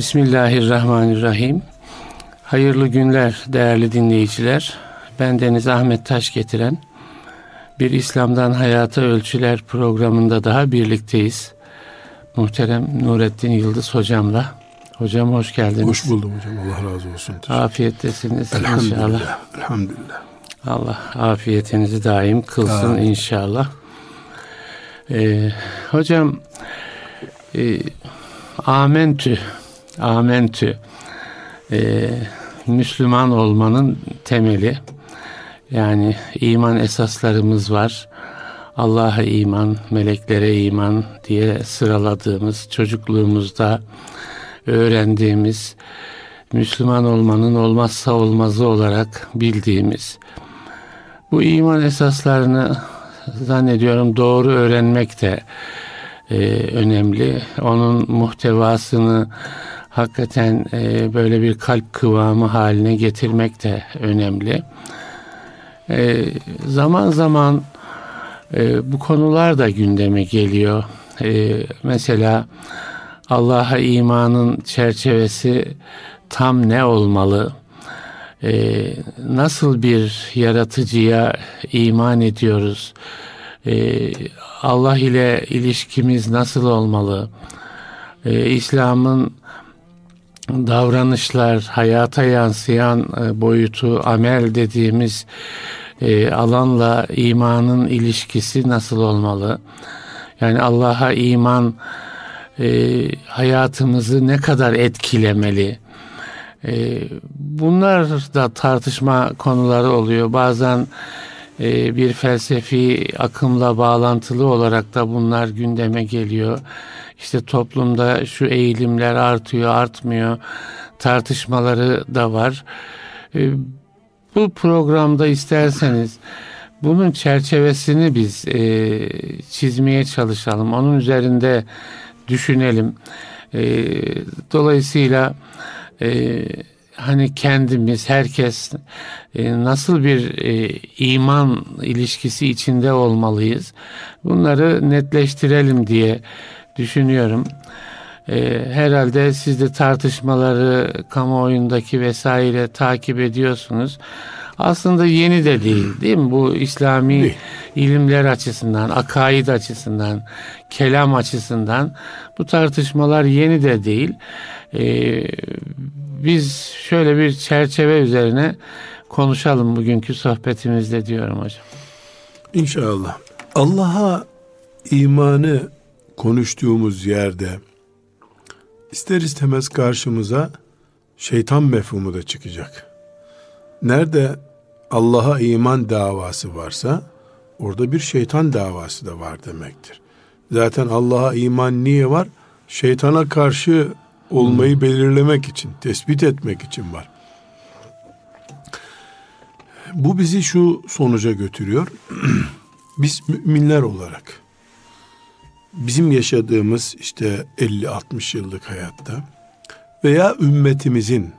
Bismillahirrahmanirrahim. Hayırlı günler değerli dinleyiciler. Ben Deniz Ahmet Taş getiren bir İslam'dan Hayata Ölçüler programında daha birlikteyiz. Muhterem Nurettin Yıldız hocamla. Hocam hoş geldiniz. Hoş buldum hocam. Allah razı olsun. Afiyettesiniz Elhamdülillah. inşallah. Elhamdülillah. Allah afiyetinizi daim kılsın Amin. inşallah. Ee, hocam e, amentü amentü e, Müslüman olmanın temeli yani iman esaslarımız var. Allah'a iman, meleklere iman diye sıraladığımız çocukluğumuzda öğrendiğimiz Müslüman olmanın olmazsa olmazı olarak bildiğimiz bu iman esaslarını zannediyorum doğru öğrenmek de e, önemli. Onun muhtevasını hakikaten e, böyle bir kalp kıvamı haline getirmek de önemli. E, zaman zaman e, bu konular da gündeme geliyor. E, mesela Allah'a imanın çerçevesi tam ne olmalı? Ee, nasıl bir yaratıcıya iman ediyoruz? Ee, Allah ile ilişkimiz nasıl olmalı? Ee, İslam'ın davranışlar, hayata yansıyan e, boyutu, amel dediğimiz e, alanla imanın ilişkisi nasıl olmalı? Yani Allah'a iman e, hayatımızı ne kadar etkilemeli? Bunlar da tartışma konuları oluyor. Bazen bir felsefi akımla bağlantılı olarak da bunlar gündeme geliyor. İşte toplumda şu eğilimler artıyor, artmıyor tartışmaları da var. E, bu programda isterseniz bunun çerçevesini biz e, çizmeye çalışalım. Onun üzerinde düşünelim. E, dolayısıyla e, hani kendimiz, herkes nasıl bir iman ilişkisi içinde olmalıyız? Bunları netleştirelim diye düşünüyorum. E, herhalde siz de tartışmaları kamuoyundaki vesaire takip ediyorsunuz. Aslında yeni de değil değil mi? Bu İslami Değil. ilimler açısından, akaid açısından, kelam açısından bu tartışmalar yeni de değil. Ee, biz şöyle bir çerçeve üzerine konuşalım bugünkü sohbetimizde diyorum hocam. İnşallah. Allah'a imanı konuştuğumuz yerde ister istemez karşımıza şeytan mefhumu da çıkacak. Nerede Allah'a iman davası varsa orada bir şeytan davası da var demektir. Zaten Allah'a iman niye var? Şeytana karşı olmayı belirlemek için, tespit etmek için var. Bu bizi şu sonuca götürüyor. Biz müminler olarak bizim yaşadığımız işte 50-60 yıllık hayatta veya ümmetimizin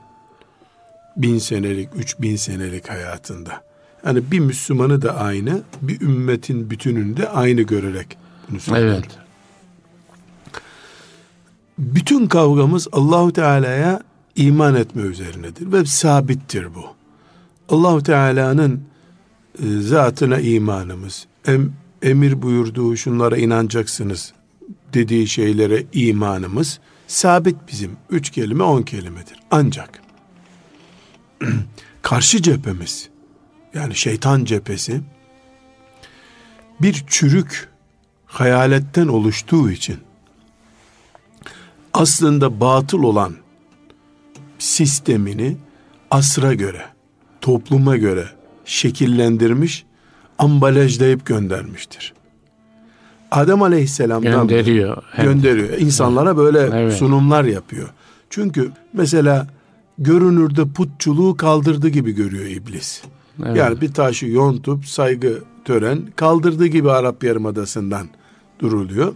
bin senelik, üç bin senelik hayatında yani bir Müslümanı da aynı, bir ümmetin bütününde aynı görerek bunu söylüyorum. Evet. Bütün kavgamız Allahu Teala'ya iman etme üzerinedir ve sabittir bu. Allahu Teala'nın e, zatına imanımız, em, emir buyurduğu şunlara inanacaksınız dediği şeylere imanımız sabit bizim. Üç kelime on kelimedir. Ancak karşı cephemiz yani şeytan cephesi bir çürük hayaletten oluştuğu için aslında batıl olan sistemini asra göre, topluma göre şekillendirmiş, ambalajlayıp göndermiştir. Adem Aleyhisselam'dan Gönderiyor. hem de. gönderiyor. İnsanlara böyle Evet. sunumlar yapıyor. Çünkü mesela görünürde putçuluğu kaldırdı gibi görüyor iblis. Evet. Yani bir taşı yontup saygı tören kaldırdığı gibi Arap Yarımadası'ndan duruluyor.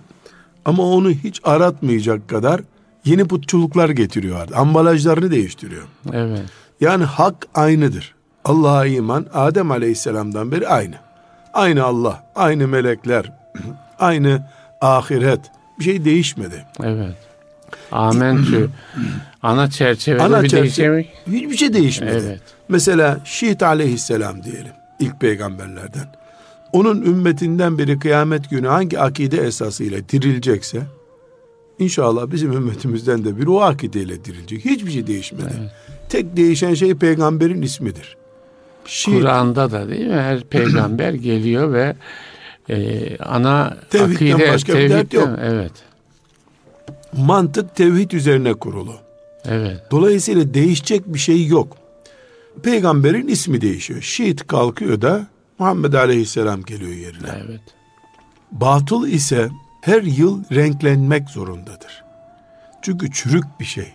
Ama onu hiç aratmayacak kadar yeni putçuluklar getiriyor. Ambalajlarını değiştiriyor. Evet. Yani hak aynıdır. Allah'a iman Adem Aleyhisselam'dan beri aynı. Aynı Allah, aynı melekler, aynı ahiret. Bir şey değişmedi. Evet. Amentü. Ana çerçevede Ana bir çerçeve- değişimi. Hiçbir şey değişmedi. Evet. Mesela Şiit aleyhisselam diyelim. ilk peygamberlerden. Onun ümmetinden biri kıyamet günü hangi akide esasıyla dirilecekse inşallah bizim ümmetimizden de biri o akideyle dirilecek. Hiçbir şey değişmedi. Tek değişen şey peygamberin ismidir. Şiit Kur'an'da da değil mi? Her peygamber geliyor ve e, ana Tevhidden akide başka bir dert tevhidden- yok. Evet. mantık tevhid üzerine kurulu. Evet. Dolayısıyla değişecek bir şey yok. Peygamberin ismi değişiyor. Şiit kalkıyor da Muhammed Aleyhisselam geliyor yerine. Evet. Batıl ise her yıl renklenmek zorundadır. Çünkü çürük bir şey.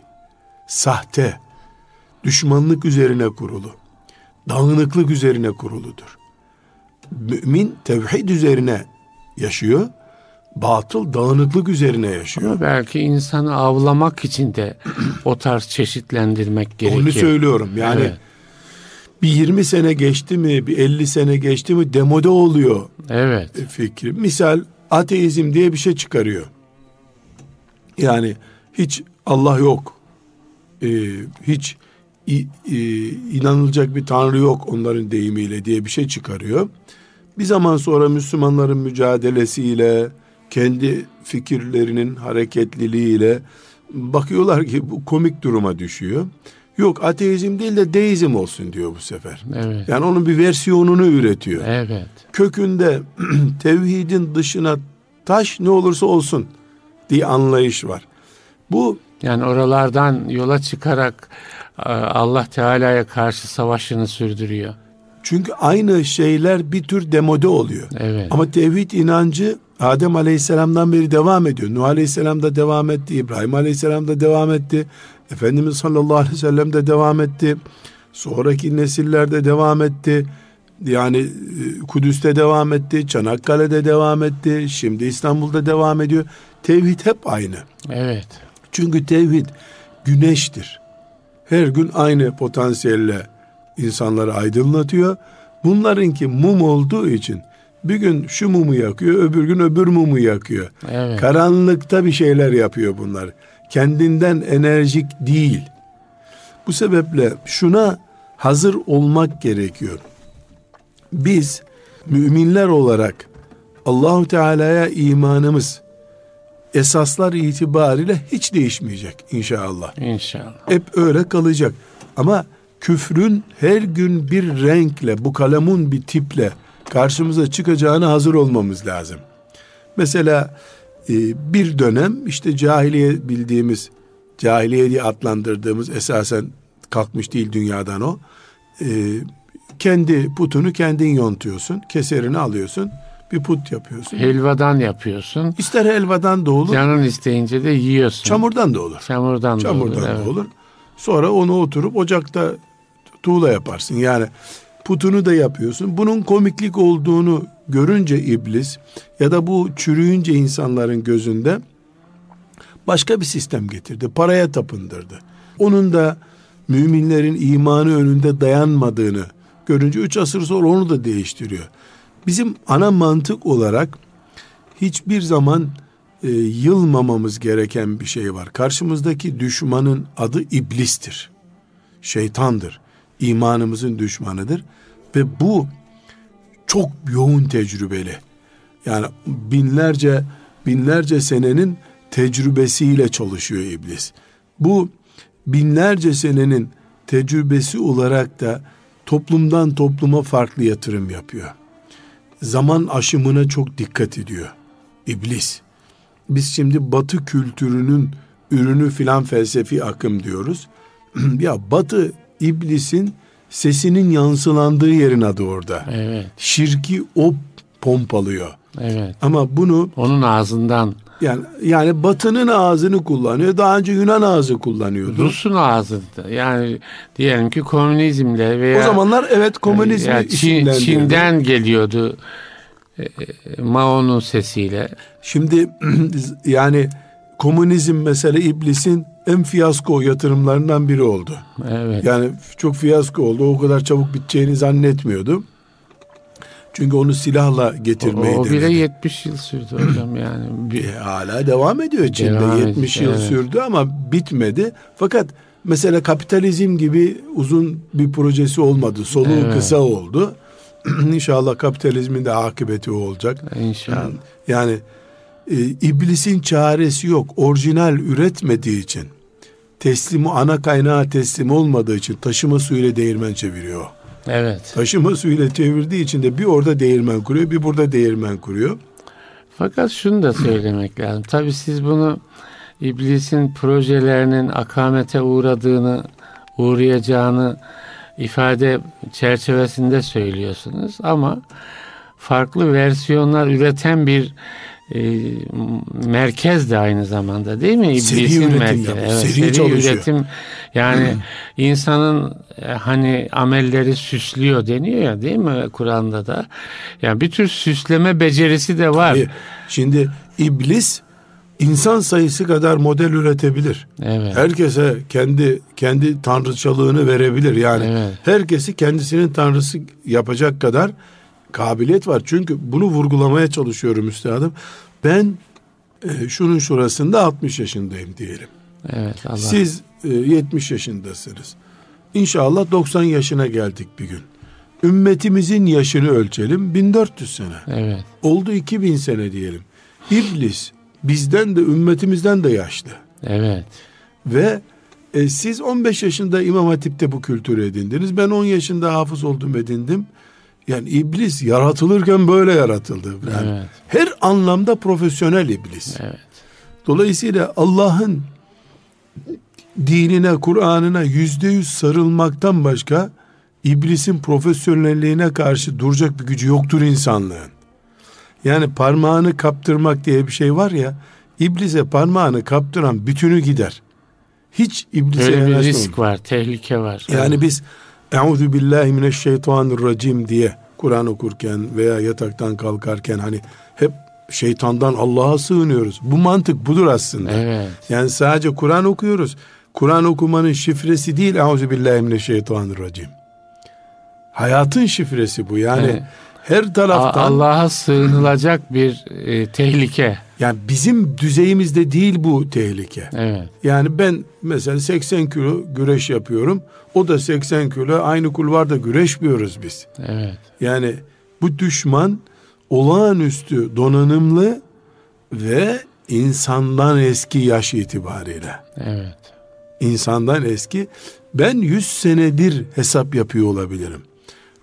Sahte, düşmanlık üzerine kurulu, dağınıklık üzerine kuruludur. Mümin tevhid üzerine yaşıyor, batıl dağınıklık üzerine yaşıyor. Ama belki insanı avlamak için de o tarz çeşitlendirmek gerekiyor. Onu söylüyorum. Yani Evet. bir 20 sene geçti mi, bir 50 sene geçti mi demode oluyor Evet. fikri. Misal ateizm diye bir şey çıkarıyor. Yani hiç Allah yok. Ee, hiç inanılacak bir tanrı yok onların deyimiyle diye bir şey çıkarıyor. Bir zaman sonra Müslümanların mücadelesiyle, kendi fikirlerinin hareketliliğiyle bakıyorlar ki bu komik duruma düşüyor. Yok ateizm değil de deizm olsun diyor bu sefer. Evet. Yani onun bir versiyonunu üretiyor Evet. kökünde tevhidin dışına taş ne olursa olsun diye anlayış var. Bu Yani oralardan yola çıkarak e, Allah Teala'ya karşı savaşını sürdürüyor. çünkü aynı şeyler bir tür demode oluyor. Evet. Ama tevhid inancı Adem Aleyhisselam'dan beri devam ediyor. Nuh Aleyhisselam da devam etti. İbrahim Aleyhisselam da devam etti. Efendimiz sallallahu aleyhi ve sellem de devam etti. Sonraki nesillerde devam etti. Yani e, Kudüs'te devam etti. Çanakkale'de devam etti. Şimdi İstanbul'da devam ediyor. Tevhid hep aynı. Evet. Çünkü tevhid güneştir. Her gün aynı potansiyelle insanları aydınlatıyor. Bunlarınki mum olduğu için bir gün şu mumu yakıyor, öbür gün öbür mumu yakıyor. Evet. Karanlıkta bir şeyler yapıyor bunlar. Kendinden enerjik değil. Bu sebeple şuna hazır olmak gerekiyor. Biz müminler olarak Allahu Teala'ya imanımız esaslar itibariyle hiç değişmeyecek inşallah. İnşallah. Hep öyle kalacak. Ama küfrün her gün bir renkle, bu kalemun bir tiple karşımıza çıkacağına hazır olmamız lazım. Mesela e, bir dönem işte cahiliye bildiğimiz, cahiliye diye adlandırdığımız esasen kalkmış değil dünyadan o. E, kendi putunu kendin yontuyorsun, keserini alıyorsun, bir put yapıyorsun. Helvadan yapıyorsun. İster helvadan da olur, Canın isteyince de yiyorsun. çamurdan da olur. Çamurdan, da olur. Çamurdan evet. da olur. Sonra onu oturup ocakta tuğla yaparsın. Yani putunu da yapıyorsun. Bunun komiklik olduğunu görünce iblis ya da bu çürüyünce insanların gözünde başka bir sistem getirdi. Paraya tapındırdı. Onun da müminlerin imanı önünde dayanmadığını görünce üç asır sonra onu da değiştiriyor. Bizim ana mantık olarak hiçbir zaman e, yılmamamız gereken bir şey var. Karşımızdaki düşmanın adı iblistir. Şeytandır. İmanımızın düşmanıdır. Ve bu çok yoğun tecrübeli. Yani binlerce binlerce senenin tecrübesiyle çalışıyor iblis. Bu binlerce senenin tecrübesi olarak da toplumdan topluma farklı yatırım yapıyor. Zaman aşımına çok dikkat ediyor. İblis. Biz şimdi batı kültürünün ürünü filan felsefi akım diyoruz. ya batı iblisin sesinin yansılandığı yerin adı orada. Evet. Şirki o pompalıyor. Evet. Ama bunu Onun ağzından yani yani batının ağzını kullanıyor. Daha önce Yunan ağzı kullanıyordu. Rus'un ağzında. Yani diyelim ki komünizmle veya o zamanlar evet komünizmi ya Çin. Çin'den geliyordu e, Mao'nun sesiyle. Şimdi yani komünizm mesela iblisin en fiyasko yatırımlarından biri oldu. Evet. Yani çok fiyasko oldu. O kadar çabuk biteceğini zannetmiyordu. Çünkü onu silahla getirmeyi o, o bile denedi. 70 yıl sürdü hocam yani. Bir, E, hala devam ediyor Çin'de. Devam 70 ediyor, yıl evet. sürdü ama bitmedi. Fakat mesela kapitalizm gibi uzun bir projesi olmadı. Soluğu Evet. kısa oldu. İnşallah kapitalizmin de akıbeti olacak. inşallah. Yani e, iblisin çaresi yok. Orijinal üretmediği için teslimi ana kaynağı teslim olmadığı için taşıma suyuyla değirmen çeviriyor. Evet. Taşıma suyuyla çevirdiği için de bir orada değirmen kuruyor, bir burada değirmen kuruyor. Fakat şunu da söylemek lazım. Tabii siz bunu iblisin projelerinin akamete uğradığını, uğrayacağını ifade çerçevesinde söylüyorsunuz ama farklı versiyonlar üreten bir e, merkez de aynı zamanda değil mi? Seri İblisin üretim merkezi. yapıyor, Evet, seri seri, çalışıyor. üretim yani insanın e, hani amelleri süslüyor deniyor ya değil mi Kur'an'da da? Yani bir tür süsleme becerisi de var. E, Şimdi iblis insan sayısı kadar model üretebilir. Evet. Herkese kendi kendi tanrıçalığını verebilir. Yani Evet. herkesi kendisinin tanrısı yapacak kadar kabiliyet var. Çünkü bunu vurgulamaya çalışıyorum üstadım. Ben e, şunun şurasında 60 yaşındayım diyelim. Evet Allah. Siz e, 70 yaşındasınız. İnşallah 90 yaşına geldik bir gün. Ümmetimizin yaşını ölçelim 1400 sene. Evet. Oldu 2000 sene diyelim. İblis bizden de ümmetimizden de yaşlı. Evet. Ve e, siz 15 yaşında İmam Hatip'te bu kültürü edindiniz. Ben 10 yaşında hafız oldum edindim. Yani iblis yaratılırken böyle yaratıldı. Yani Evet. Her anlamda profesyonel iblis. Evet. Dolayısıyla Allah'ın dinine, Kur'an'ına yüzde yüz sarılmaktan başka iblisin profesyonelliğine karşı duracak bir gücü yoktur insanlığın. Yani parmağını kaptırmak diye bir şey var ya, iblise parmağını kaptıran bütünü gider. Hiç iblise Böyle bir risk var, tehlike var. Yani biz Euzu billahi mineşşeytanirracim diye Kur'an okurken veya yataktan kalkarken hani hep şeytandan Allah'a sığınıyoruz. Bu mantık budur aslında. Evet. Yani sadece Kur'an okuyoruz. Kur'an okumanın şifresi değil Euzu billahi mineşşeytanirracim. Hayatın şifresi bu. Yani Evet. Her taraftan Allah'a sığınılacak bir e, tehlike. yani bizim düzeyimizde değil bu tehlike. Evet. Yani ben mesela 80 kilo güreş yapıyorum. O da 80 kilo. Aynı kulvarda güreşmiyoruz biz. Evet. Yani bu düşman olağanüstü donanımlı ve insandan eski yaş itibariyle. Evet. İnsandan eski. Ben 100 senedir hesap yapıyor olabilirim.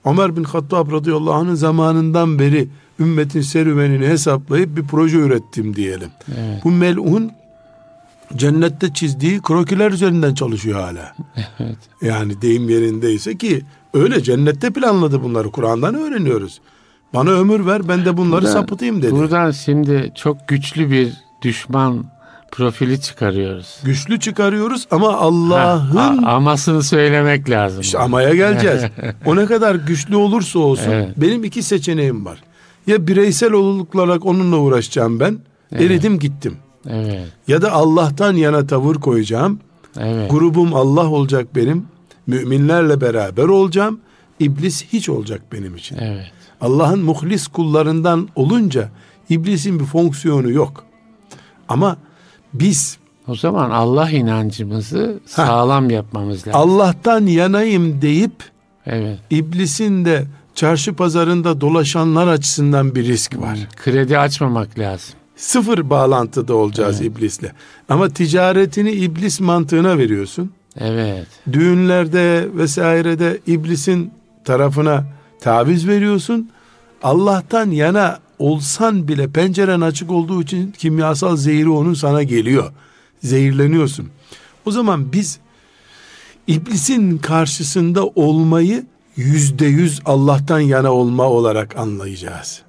Ömer bin Hattab radıyallahu anh'ın zamanından beri ümmetin serüvenini hesaplayıp bir proje ürettim diyelim. Evet. Bu melun cennette çizdiği krokiler üzerinden çalışıyor hala. Evet. Yani deyim yerindeyse ki öyle cennette planladı bunları Kur'an'dan öğreniyoruz. Bana ömür ver ben de bunları Burada- sapıtayım dedi. Buradan şimdi çok güçlü bir düşman profili çıkarıyoruz. Güçlü çıkarıyoruz ama Ha, Allah'ın a- amasını söylemek lazım. işte amaya geleceğiz. o ne kadar güçlü olursa olsun Evet. benim iki seçeneğim var. Ya bireysel olarak onunla uğraşacağım ben. Eridim gittim. Evet. Ya da Allah'tan yana tavır koyacağım. Evet. Grubum Allah olacak benim. Müminlerle beraber olacağım. İblis hiç olacak benim için. Evet. Allah'ın muhlis kullarından olunca iblisin bir fonksiyonu yok. Ama biz O zaman Allah inancımızı sağlam yapmamız lazım. Allah'tan yanayım deyip Evet. iblisin de çarşı pazarında dolaşanlar açısından bir risk var. Kredi açmamak lazım. Sıfır bağlantıda olacağız iblisle. Ama ticaretini iblis mantığına veriyorsun. Evet. Düğünlerde vesairede iblisin tarafına taviz veriyorsun. Allah'tan yana olsan bile penceren açık olduğu için kimyasal zehri onun sana geliyor. Zehirleniyorsun. O zaman biz iblisin karşısında olmayı yüzde yüz Allah'tan yana olma olarak anlayacağız.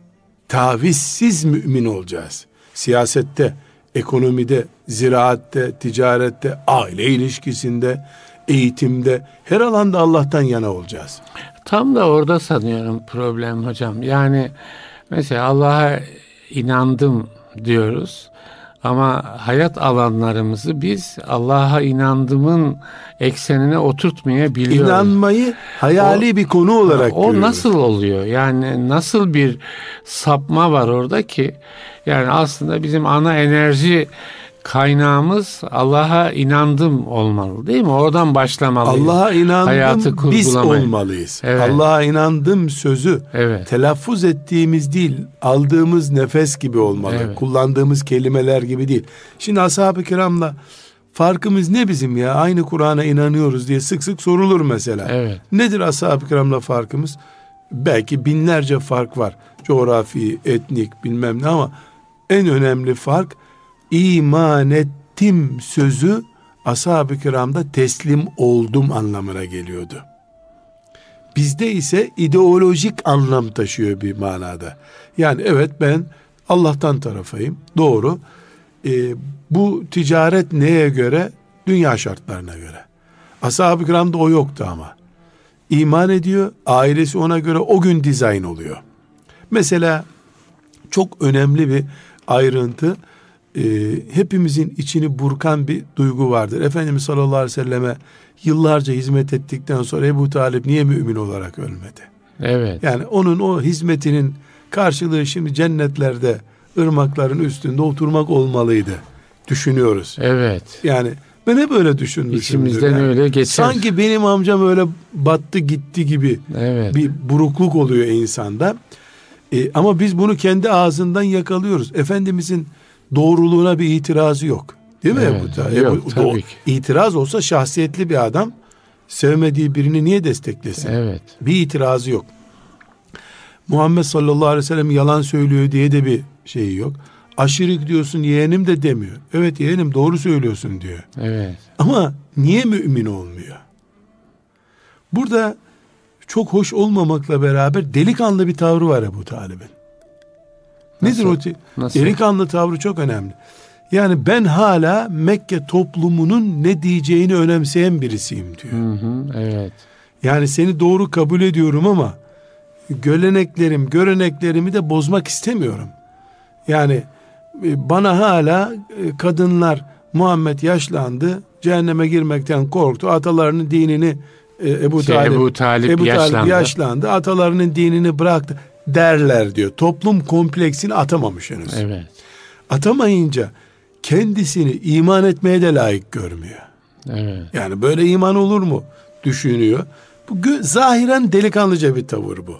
Tavizsiz mümin olacağız. Siyasette, ekonomide, ziraatte, ticarette, aile ilişkisinde, eğitimde her alanda Allah'tan yana olacağız. Tam da orada sanıyorum problem hocam. Yani mesela Allah'a inandım diyoruz. Ama hayat alanlarımızı biz Allah'a inandığımın eksenine oturtmayabiliyoruz. İnanmayı hayali o, bir konu olarak O görüyoruz. nasıl oluyor? Yani nasıl bir sapma var orada ki? Yani aslında bizim ana enerji kaynağımız Allah'a inandım olmalı değil mi? Oradan başlamalıyız. Allah'a inandım Hayatı biz olmalıyız. Evet. Allah'a inandım sözü evet. telaffuz ettiğimiz değil aldığımız nefes gibi olmalı. Evet. Kullandığımız kelimeler gibi değil. Şimdi ashab-ı kiramla farkımız ne bizim ya? Aynı Kur'an'a inanıyoruz diye sık sık sorulur mesela. Evet. Nedir ashab-ı kiramla farkımız? Belki binlerce fark var. Coğrafi, etnik bilmem ne ama en önemli fark iman ettim sözü ashab-ı kiramda teslim oldum anlamına geliyordu. Bizde ise ideolojik anlam taşıyor bir manada. Yani evet ben Allah'tan tarafayım. Doğru. Ee, bu ticaret neye göre? Dünya şartlarına göre. Ashab-ı kiramda o yoktu ama. İman ediyor, ailesi ona göre o gün dizayn oluyor. Mesela çok önemli bir ayrıntı e, hepimizin içini burkan bir duygu vardır. Efendimiz sallallahu aleyhi ve selleme yıllarca hizmet ettikten sonra Ebu Talip niye mümin olarak ölmedi? Evet. Yani onun o hizmetinin karşılığı şimdi cennetlerde ırmakların üstünde oturmak olmalıydı. Düşünüyoruz. Evet. Yani ben hep öyle düşünmüşümdür. İçimizden yani. öyle geçer. Sanki benim amcam öyle battı gitti gibi evet. bir burukluk oluyor insanda. E, ama biz bunu kendi ağzından yakalıyoruz. Efendimizin doğruluğuna bir itirazı yok. Değil mi evet, Ebu Talib? Yok, tabii ki. İtiraz olsa şahsiyetli bir adam sevmediği birini niye desteklesin? Evet. Bir itirazı yok. Muhammed sallallahu aleyhi ve sellem yalan söylüyor diye de bir şeyi yok. Aşırı diyorsun yeğenim de demiyor. Evet yeğenim doğru söylüyorsun diyor. Evet. Ama niye mümin olmuyor? Burada çok hoş olmamakla beraber delikanlı bir tavrı var Ebu Talib'in. Nedir o? Nasıl? Delikanlı tavrı çok önemli. Yani ben hala Mekke toplumunun ne diyeceğini önemseyen birisiyim diyor. Hı hı, evet. Yani seni doğru kabul ediyorum ama göleneklerim, göreneklerimi de bozmak istemiyorum. Yani e, bana hala e, kadınlar Muhammed yaşlandı, cehenneme girmekten korktu. Atalarının dinini e, Ebu şey, Talip, Ebu Talip, Ebu Talip yaşlandı. yaşlandı. Atalarının dinini bıraktı derler diyor. Toplum kompleksini atamamış henüz. Evet. Atamayınca kendisini iman etmeye de layık görmüyor. Evet. Yani böyle iman olur mu düşünüyor. Bu zahiren delikanlıca bir tavır bu.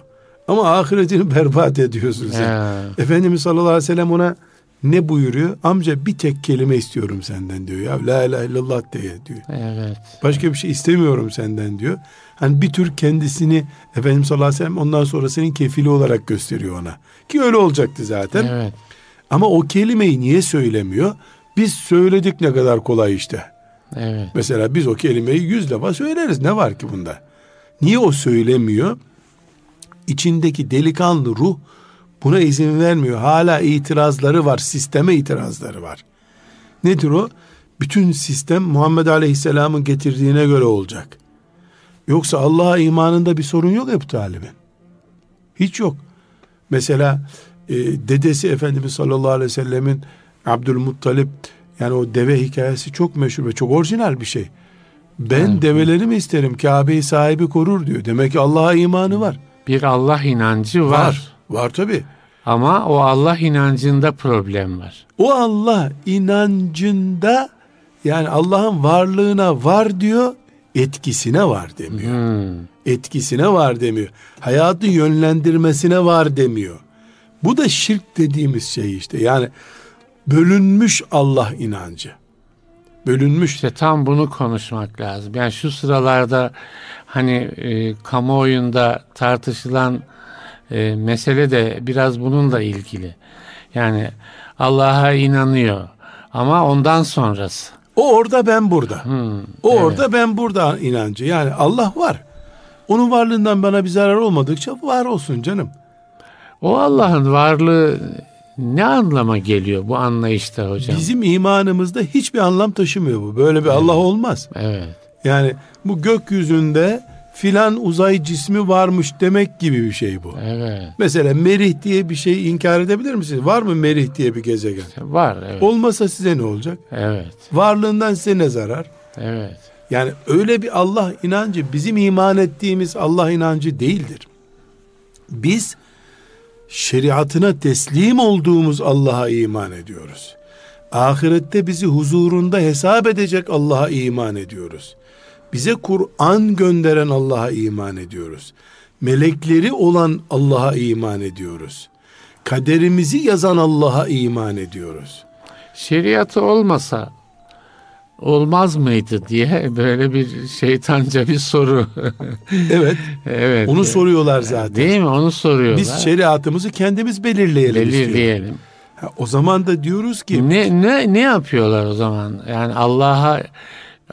Ama ahiretini berbat ediyorsun sen. Ya. Efendimiz sallallahu aleyhi ve sellem ona ne buyuruyor? Amca bir tek kelime istiyorum senden diyor. Ya la ilahe illallah diye diyor. Evet. Başka bir şey istemiyorum senden diyor. Hani bir tür kendisini Efendimiz sallallahu aleyhi ve sellem ondan sonra senin kefili olarak gösteriyor ona. Ki öyle olacaktı zaten. Evet. Ama o kelimeyi niye söylemiyor? Biz söyledik ne kadar kolay işte. Evet. Mesela biz o kelimeyi yüz defa söyleriz. Ne var ki bunda? Niye o söylemiyor? İçindeki delikanlı ruh buna izin vermiyor. Hala itirazları var. Sisteme itirazları var. Nedir o? Bütün sistem Muhammed Aleyhisselam'ın getirdiğine göre olacak. Yoksa Allah'a imanında bir sorun yok Ebu Talib'in. Hiç yok. Mesela e, dedesi Efendimiz sallallahu aleyhi ve sellemin Abdülmuttalip yani o deve hikayesi çok meşhur ve çok orijinal bir şey. Ben evet. develeri mi isterim Kabe'yi sahibi korur diyor. Demek ki Allah'a imanı var. Bir Allah inancı var. Var, var tabi. Ama o Allah inancında problem var. O Allah inancında yani Allah'ın varlığına var diyor etkisine var demiyor. Hmm. Etkisine var demiyor. Hayatı yönlendirmesine var demiyor. Bu da şirk dediğimiz şey işte. Yani bölünmüş Allah inancı. Bölünmüş. İşte tam bunu konuşmak lazım. Yani şu sıralarda hani e, kamuoyunda tartışılan e, mesele de biraz bununla ilgili. Yani Allah'a inanıyor ama ondan sonrası. O orada ben burada. Hmm, o evet. orada ben burada inancı. Yani Allah var. Onun varlığından bana bir zarar olmadıkça var olsun canım. O Allah'ın varlığı ne anlama geliyor bu anlayışta hocam? Bizim imanımızda hiçbir anlam taşımıyor bu. Böyle bir evet. Allah olmaz. Evet. Yani bu gökyüzünde filan uzay cismi varmış demek gibi bir şey bu. Evet. Mesela Merih diye bir şey inkar edebilir misiniz? Var mı Merih diye bir gezegen? Var evet. Olmasa size ne olacak? Evet. Varlığından size ne zarar? Evet. Yani öyle bir Allah inancı bizim iman ettiğimiz Allah inancı değildir. Biz şeriatına teslim olduğumuz Allah'a iman ediyoruz. Ahirette bizi huzurunda hesap edecek Allah'a iman ediyoruz. Bize Kur'an gönderen Allah'a iman ediyoruz. Melekleri olan Allah'a iman ediyoruz. Kaderimizi yazan Allah'a iman ediyoruz. Şeriatı olmasa olmaz mıydı diye böyle bir şeytanca bir soru. Evet. evet. Onu soruyorlar zaten. Değil mi? Onu soruyorlar. Biz şeriatımızı kendimiz belirleyelim istiyor. belirleyelim. Ha, o zaman da diyoruz ki Ne ne ne yapıyorlar o zaman? Yani Allah'a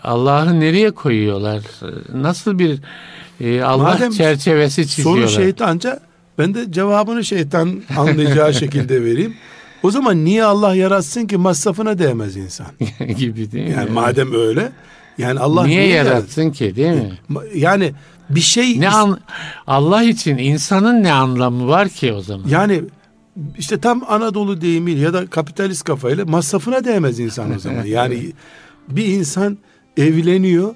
Allah'ı nereye koyuyorlar? Nasıl bir e, Allah Madem çerçevesi çiziyorlar? soru şeytanca ben de cevabını şeytan anlayacağı şekilde vereyim. O zaman niye Allah yaratsın ki masrafına değmez insan? gibi değil mi? Yani madem öyle yani Allah niye, niye, yaratsın ki değil mi? yaratsın? Yani bir şey Ne an, Allah için insanın ne anlamı var ki o zaman? yani işte tam Anadolu deyimiyle ya da kapitalist kafayla masrafına değmez insan o zaman. Yani bir insan evleniyor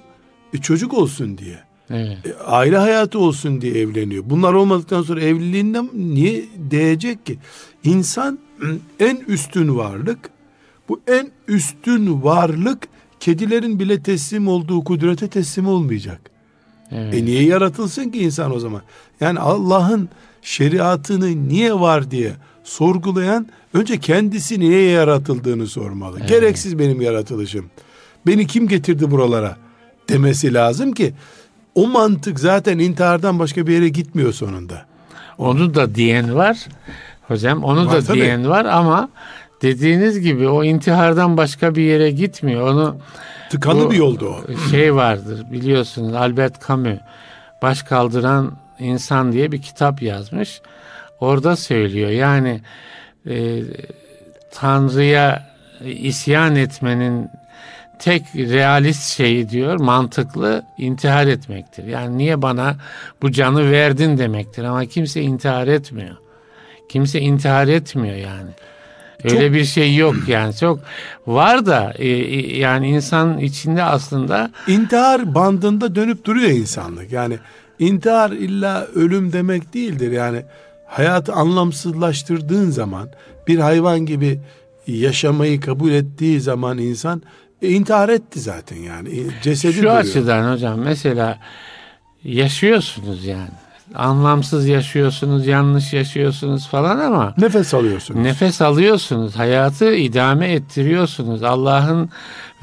e, çocuk olsun diye. Evet. E, aile hayatı olsun diye evleniyor. Bunlar olmadıktan sonra evliliğinden niye değecek ki? İnsan en üstün varlık. Bu en üstün varlık kedilerin bile teslim olduğu kudrete teslim olmayacak. Evet. E niye yaratılsın ki insan o zaman? Yani Allah'ın şeriatını niye var diye sorgulayan önce kendisi niye yaratıldığını sormalı. Evet. Gereksiz benim yaratılışım. Beni kim getirdi buralara demesi lazım ki o mantık zaten intihardan başka bir yere gitmiyor sonunda. Onu da diyen var. Hocam onu Var da tabii. diyen var ama dediğiniz gibi o intihardan başka bir yere gitmiyor. Onu Tıkalı Bu- bir yolda o. şey vardır biliyorsunuz Albert Camus baş kaldıran insan diye bir kitap yazmış. Orada söylüyor yani e, Tanrı'ya isyan etmenin tek realist şeyi diyor mantıklı intihar etmektir. Yani niye bana bu canı verdin demektir ama kimse intihar etmiyor. Kimse intihar etmiyor yani. Öyle Çok- bir şey yok yani çok var da e, e, yani insan içinde aslında İntihar bandında dönüp duruyor insanlık. Yani intihar illa ölüm demek değildir. Yani hayatı anlamsızlaştırdığın zaman bir hayvan gibi yaşamayı kabul ettiği zaman insan e, intihar etti zaten yani. E, Cesedi şu duruyor. açıdan hocam mesela yaşıyorsunuz yani anlamsız yaşıyorsunuz yanlış yaşıyorsunuz falan ama Nefes alıyorsun. Nefes alıyorsunuz, hayatı idame ettiriyorsunuz. Allah'ın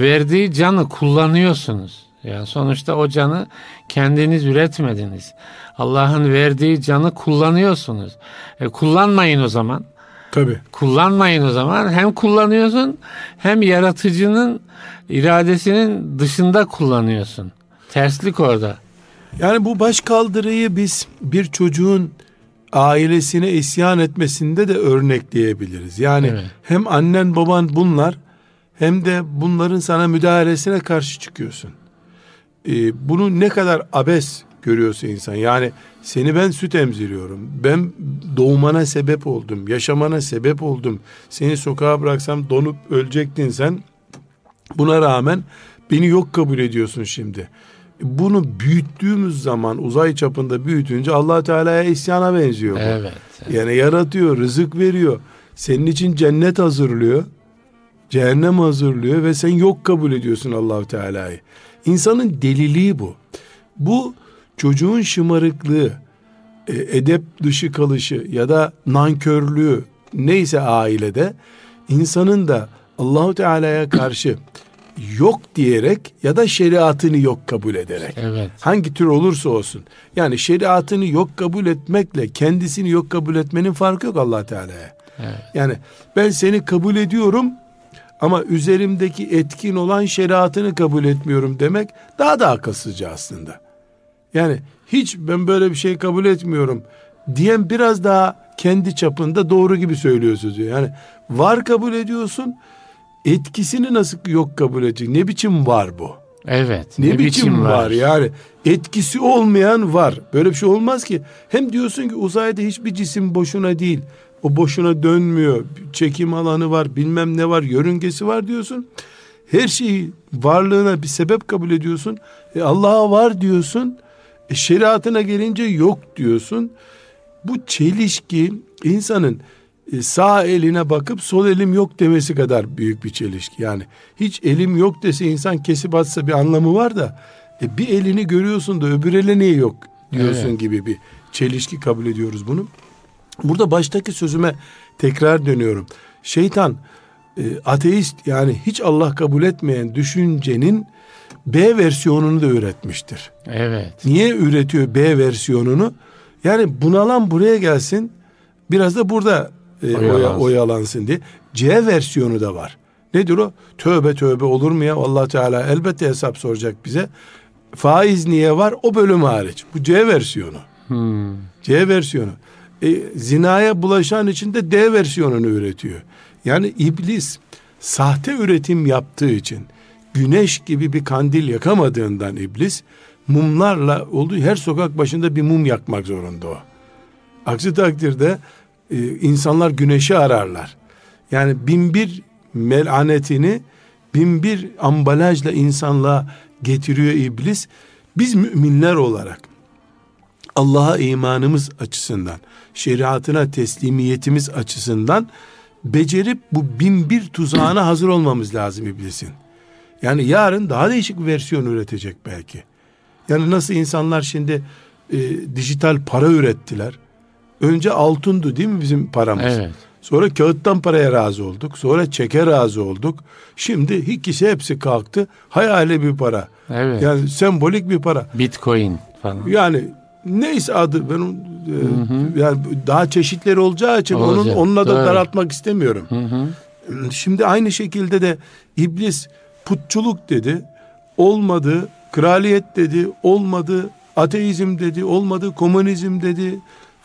verdiği canı kullanıyorsunuz. Yani sonuçta o canı kendiniz üretmediniz. Allah'ın verdiği canı kullanıyorsunuz. E, kullanmayın o zaman. Tabii. Kullanmayın o zaman. Hem kullanıyorsun hem yaratıcının iradesinin dışında kullanıyorsun. Terslik orada. Yani bu baş kaldırıyı biz bir çocuğun ailesine isyan etmesinde de örnekleyebiliriz. Yani Evet. hem annen baban bunlar hem de bunların sana müdahalesine karşı çıkıyorsun. Ee, bunu ne kadar abes görüyorsa insan. Yani seni ben süt emziriyorum. Ben doğmana sebep oldum. Yaşamana sebep oldum. Seni sokağa bıraksam donup ölecektin sen. Buna rağmen beni yok kabul ediyorsun şimdi. Bunu büyüttüğümüz zaman uzay çapında büyütünce allah Teala'ya isyana benziyor bu. Evet. Yani yaratıyor, rızık veriyor. Senin için cennet hazırlıyor. Cehennem hazırlıyor ve sen yok kabul ediyorsun Allahu Teala'yı. İnsanın deliliği bu. Bu çocuğun şımarıklığı, e, edep dışı kalışı ya da nankörlüğü neyse ailede insanın da Allahu Teala'ya karşı yok diyerek ya da şeriatını yok kabul ederek Evet. hangi tür olursa olsun. Yani şeriatını yok kabul etmekle kendisini yok kabul etmenin farkı yok allah Teala'ya. Evet. Yani ben seni kabul ediyorum ama üzerimdeki etkin olan şeriatını kabul etmiyorum demek daha da akılsızca aslında. Yani hiç ben böyle bir şey kabul etmiyorum diyen biraz daha kendi çapında doğru gibi söylüyor sözü. Yani var kabul ediyorsun etkisini nasıl yok kabul edecek? Ne biçim var bu? Evet. Ne, ne biçim, biçim var? var yani etkisi olmayan var. Böyle bir şey olmaz ki. Hem diyorsun ki uzayda hiçbir cisim boşuna değil. O boşuna dönmüyor. Çekim alanı var, bilmem ne var, yörüngesi var diyorsun. Her şeyi varlığına bir sebep kabul ediyorsun. E Allah'a var diyorsun. E şeriatına gelince yok diyorsun. Bu çelişki insanın e, sağ eline bakıp sol elim yok demesi kadar büyük bir çelişki. Yani hiç elim yok dese insan kesip atsa bir anlamı var da e, bir elini görüyorsun da öbür ele niye yok diyorsun evet. gibi bir çelişki kabul ediyoruz bunu. Burada baştaki sözüme tekrar dönüyorum. Şeytan e, ateist yani hiç Allah kabul etmeyen düşüncenin B versiyonunu da üretmiştir. Evet. Niye üretiyor B versiyonunu? Yani bunalan buraya gelsin biraz da burada e, oyalansın. oyalansın diye. C versiyonu da var. Nedir o? Tövbe tövbe olur mu ya? Allah Teala elbette hesap soracak bize. Faiz niye var? O bölüm hariç. Bu C versiyonu. Hmm. C versiyonu. E, zinaya bulaşan için de D versiyonunu üretiyor. Yani iblis sahte üretim yaptığı için güneş gibi bir kandil yakamadığından iblis mumlarla olduğu her sokak başında bir mum yakmak zorunda o. Aksi takdirde e, insanlar güneşi ararlar. Yani bin bir melanetini bin bir ambalajla insanlığa getiriyor iblis. Biz müminler olarak Allah'a imanımız açısından, şeriatına teslimiyetimiz açısından becerip bu bin bir tuzağına hazır olmamız lazım iblisin. Yani yarın daha değişik bir versiyon üretecek belki. Yani nasıl insanlar şimdi e, dijital para ürettiler. Önce altındı değil mi bizim paramız? Evet. Sonra kağıttan paraya razı olduk. Sonra çeke razı olduk. Şimdi ikisi hepsi kalktı. Hayali bir para. Evet. Yani sembolik bir para. Bitcoin falan. Yani neyse adı ben e, yani daha çeşitleri olacağı için Olacak. onun onunla da Doğru. daraltmak istemiyorum. Hı hı. Şimdi aynı şekilde de iblis putçuluk dedi. Olmadı. Kraliyet dedi. Olmadı. Ateizm dedi. Olmadı. Komünizm dedi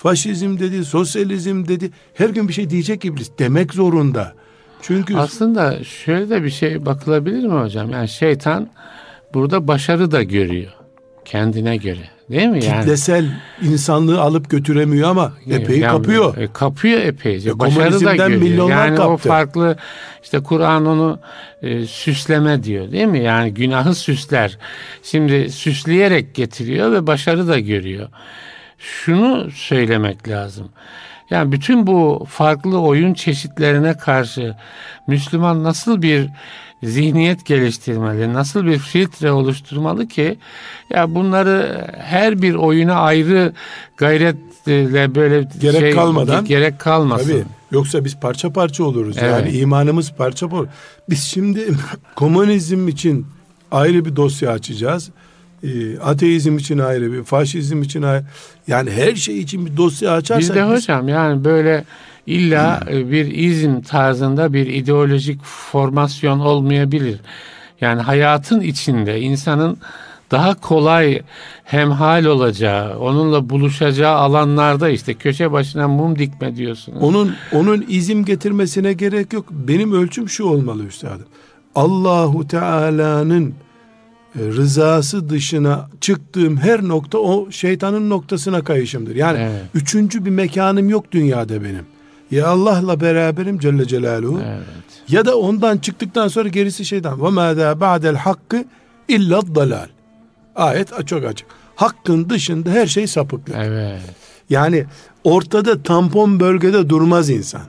faşizm dedi, sosyalizm dedi. Her gün bir şey diyecek iblis demek zorunda. Çünkü aslında şöyle de bir şey bakılabilir mi hocam? Yani şeytan burada başarı da görüyor kendine göre. Değil mi yani? Kitlesel insanlığı alıp götüremiyor ama epey yani, kapıyor. E, kapıyor epeyce. E, Başarı da görüyor. Yani kaptı. o farklı işte Kur'an onu e, süsleme diyor değil mi? Yani günahı süsler. Şimdi süsleyerek getiriyor ve başarı da görüyor şunu söylemek lazım. Yani bütün bu farklı oyun çeşitlerine karşı Müslüman nasıl bir zihniyet geliştirmeli, nasıl bir filtre oluşturmalı ki ya bunları her bir oyuna ayrı gayretle böyle gerek şey, kalmadan gerek kalmasın. Tabii. Yoksa biz parça parça oluruz. Evet. Yani imanımız parça parça. Biz şimdi komünizm için ayrı bir dosya açacağız e, ateizm için ayrı bir, faşizm için ayrı. Yani her şey için bir dosya açarsak. Biz de hocam yani böyle illa hmm. bir izm tarzında bir ideolojik formasyon olmayabilir. Yani hayatın içinde insanın daha kolay hemhal olacağı, onunla buluşacağı alanlarda işte köşe başına mum dikme diyorsunuz. Onun onun izim getirmesine gerek yok. Benim ölçüm şu olmalı üstadım. Allahu Teala'nın e, rızası dışına çıktığım her nokta o şeytanın noktasına kayışımdır. Yani evet. üçüncü bir mekanım yok dünyada benim. Ya Allah'la beraberim Celle Celaluhu. Evet. Ya da ondan çıktıktan sonra gerisi şeytan. Ve ma da ba'del hakkı illa dalal. Ayet çok açık. Hakkın dışında her şey sapıklık. Evet. Yani ortada tampon bölgede durmaz insan.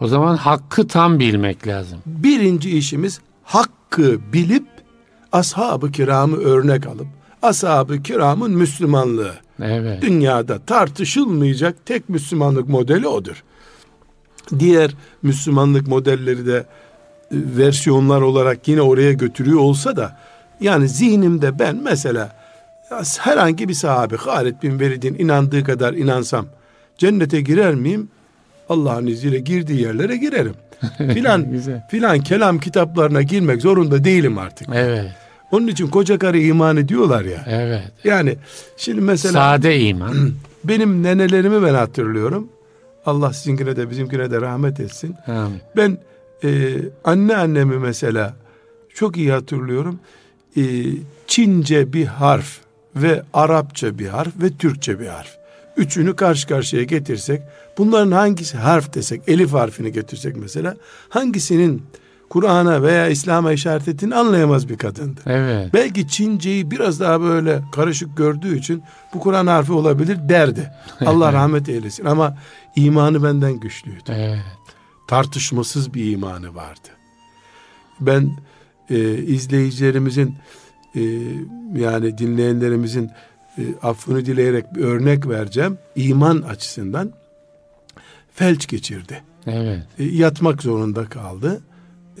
O zaman hakkı tam bilmek lazım. Birinci işimiz hakkı bilip ashab-ı kiramı örnek alıp ashab-ı kiramın Müslümanlığı. Evet. Dünyada tartışılmayacak tek Müslümanlık modeli odur. Diğer Müslümanlık modelleri de e, versiyonlar olarak yine oraya götürüyor olsa da yani zihnimde ben mesela herhangi bir sahabe Halid bin Velid'in inandığı kadar inansam cennete girer miyim? Allah'ın izniyle girdiği yerlere girerim. Filan filan kelam kitaplarına girmek zorunda değilim artık. Evet. Onun için koca karı iman ediyorlar ya. Evet. Yani şimdi mesela sade iman. Benim nenelerimi ben hatırlıyorum. Allah sizinkine de bizimkine de rahmet etsin. Amin. Ben e, anne annemi mesela çok iyi hatırlıyorum. e, Çince bir harf ve Arapça bir harf ve Türkçe bir harf. Üçünü karşı karşıya getirsek bunların hangisi harf desek elif harfini getirsek mesela hangisinin Kur'an'a veya İslam'a işaret ettiğini anlayamaz bir kadındı. Evet. Belki Çinceyi biraz daha böyle karışık gördüğü için bu Kur'an harfi olabilir derdi. Allah rahmet eylesin ama imanı benden güçlüydü. Evet. Tartışmasız bir imanı vardı. Ben e, izleyicilerimizin e, yani dinleyenlerimizin e, affını dileyerek bir örnek vereceğim. İman açısından felç geçirdi. Evet. E, yatmak zorunda kaldı.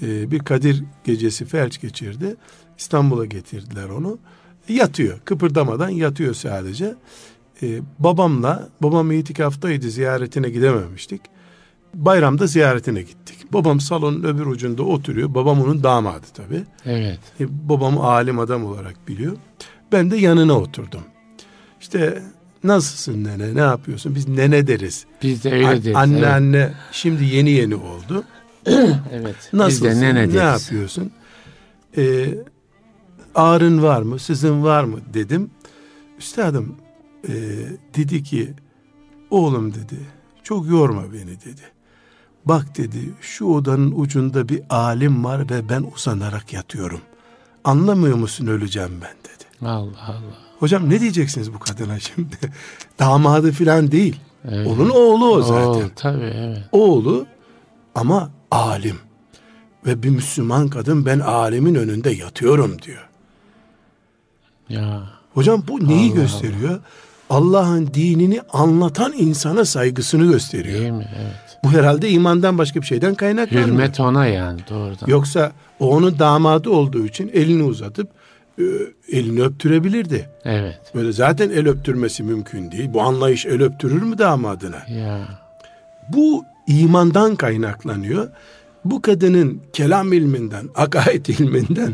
E, bir Kadir gecesi felç geçirdi. İstanbul'a getirdiler onu. Yatıyor. Kıpırdamadan yatıyor sadece. E, babamla, babam itikaftaydı ziyaretine gidememiştik. Bayramda ziyaretine gittik. Babam salonun öbür ucunda oturuyor. Babam onun damadı tabii. Evet. E, babamı alim adam olarak biliyor. Ben de yanına oturdum. İşte nasılsın nene ne yapıyorsun? Biz nene deriz. Biz de öyle deriz. anne evet. anne şimdi yeni yeni oldu. Evet. Nasılsın? Biz de nene ne deriz. yapıyorsun? Ee, ağrın var mı? Sızın var mı? Dedim. Üstadım e, dedi ki oğlum dedi çok yorma beni dedi. Bak dedi şu odanın ucunda bir alim var ve ben uzanarak yatıyorum. Anlamıyor musun öleceğim ben dedi. Allah Allah. Hocam ne diyeceksiniz bu kadına şimdi? Damadı filan değil. Evet. Onun oğlu o zaten. Oo, tabii evet. Oğlu ama alim. Ve bir Müslüman kadın ben alimin önünde yatıyorum diyor. Ya. Hocam bu neyi Allah gösteriyor? Allah'ın dinini anlatan insana saygısını gösteriyor. Değil mi? Evet. Bu herhalde imandan başka bir şeyden kaynaklanmıyor. Hürmet ona yani doğrudan. Yoksa o onun damadı olduğu için elini uzatıp e, elini öptürebilirdi. Evet. Böyle zaten el öptürmesi mümkün değil. Bu anlayış el öptürür mü damadına? Ya. Bu imandan kaynaklanıyor. Bu kadının kelam ilminden, akaid ilminden,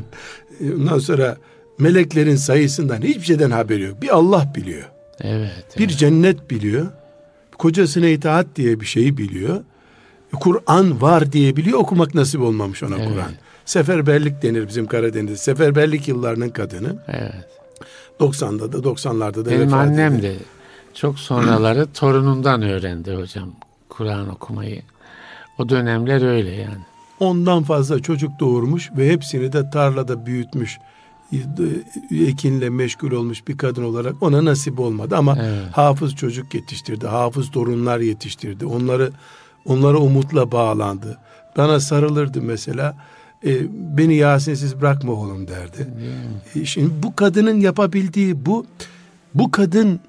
e, ondan sonra meleklerin sayısından hiçbir şeyden haberi yok. Bir Allah biliyor. Evet. Bir evet. cennet biliyor. Kocasına itaat diye bir şeyi biliyor. Kur'an var diye biliyor. Okumak nasip olmamış ona Evet. Kur'an. Seferberlik denir bizim Karadeniz'de. Seferberlik yıllarının kadını. Evet. 90'da da 90'larda da Benim annem de çok sonraları torunundan öğrendi hocam Kur'an okumayı. O dönemler öyle yani. Ondan fazla çocuk doğurmuş ve hepsini de tarlada büyütmüş. Ekinle meşgul olmuş bir kadın olarak ona nasip olmadı ama Evet. hafız çocuk yetiştirdi, hafız torunlar yetiştirdi. Onları onlara umutla bağlandı. Bana sarılırdı mesela. E, beni Yasinsiz bırakma oğlum derdi. E, Şimdi bu kadının yapabildiği bu bu kadın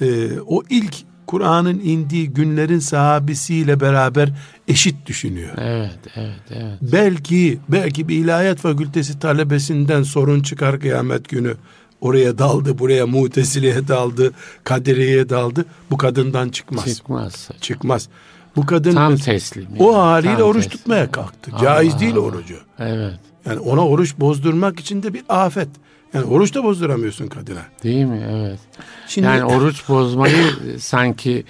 e, o ilk Kur'an'ın indiği günlerin sahabesiyle beraber eşit düşünüyor. Evet, evet, evet. Belki belki bir ilahiyat fakültesi talebesinden sorun çıkar kıyamet günü. Oraya daldı, buraya mutezileye daldı, kadereye daldı. Bu kadından çıkmaz. Çıkmaz. Çıkmaz. Bu kadın Tam teslim. o haliyle tam oruç teslim. tutmaya kalktı. Allah Caiz değil Allah. orucu. Evet. Yani ona oruç bozdurmak için de bir afet. Yani oruç da bozduramıyorsun kadına. Değil mi? Evet. Şimdi yani oruç bozmayı sanki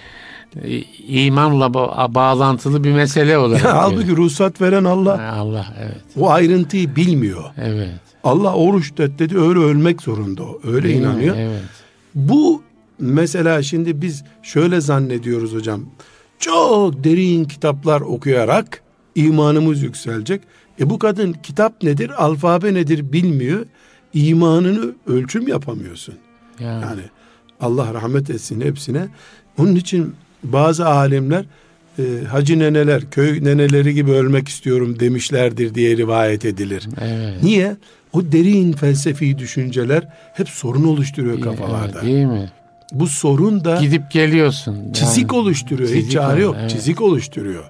e, imanla ba- bağlantılı bir mesele olarak. Ya, görüyor. halbuki ruhsat veren Allah Ha, Allah evet. o ayrıntıyı bilmiyor. Evet. Allah oruç tut dedi öyle ölmek zorunda o. Öyle Değil mi? inanıyor. Evet. Bu mesela şimdi biz şöyle zannediyoruz hocam. Çok derin kitaplar okuyarak imanımız yükselecek. E bu kadın kitap nedir, alfabe nedir bilmiyor. İmanını ölçüm yapamıyorsun. Yani, Yani Allah rahmet etsin hepsine. Onun için bazı alimler e, hacı neneler, köy neneleri gibi ölmek istiyorum demişlerdir diye rivayet edilir. evet. Niye? O derin felsefi düşünceler hep sorun oluşturuyor kafalarda. Evet, değil mi? Bu sorun da Gidip geliyorsun. Yani. çizik oluşturuyor. Hiç Çizik çare ol- yok. evet. Çizik oluşturuyor.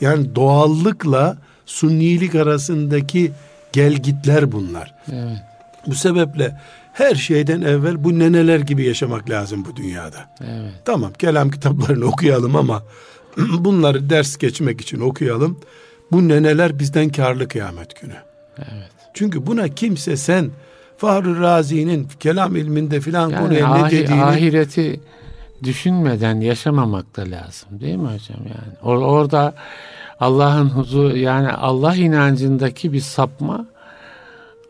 Yani doğallıkla sunnilik arasındaki gelgitler bunlar. Evet. Bu sebeple her şeyden evvel bu neneler gibi yaşamak lazım bu dünyada. Evet. Tamam kelam kitaplarını okuyalım ama bunları ders geçmek için okuyalım. Bu neneler bizden karlı kıyamet günü. Evet. Çünkü buna kimse sen Fahri Razi'nin kelam ilminde filan Yani konuya ne ahi- dediğini ahireti düşünmeden yaşamamak da lazım değil mi hocam yani? Or- orada Allah'ın huzur yani Allah inancındaki bir sapma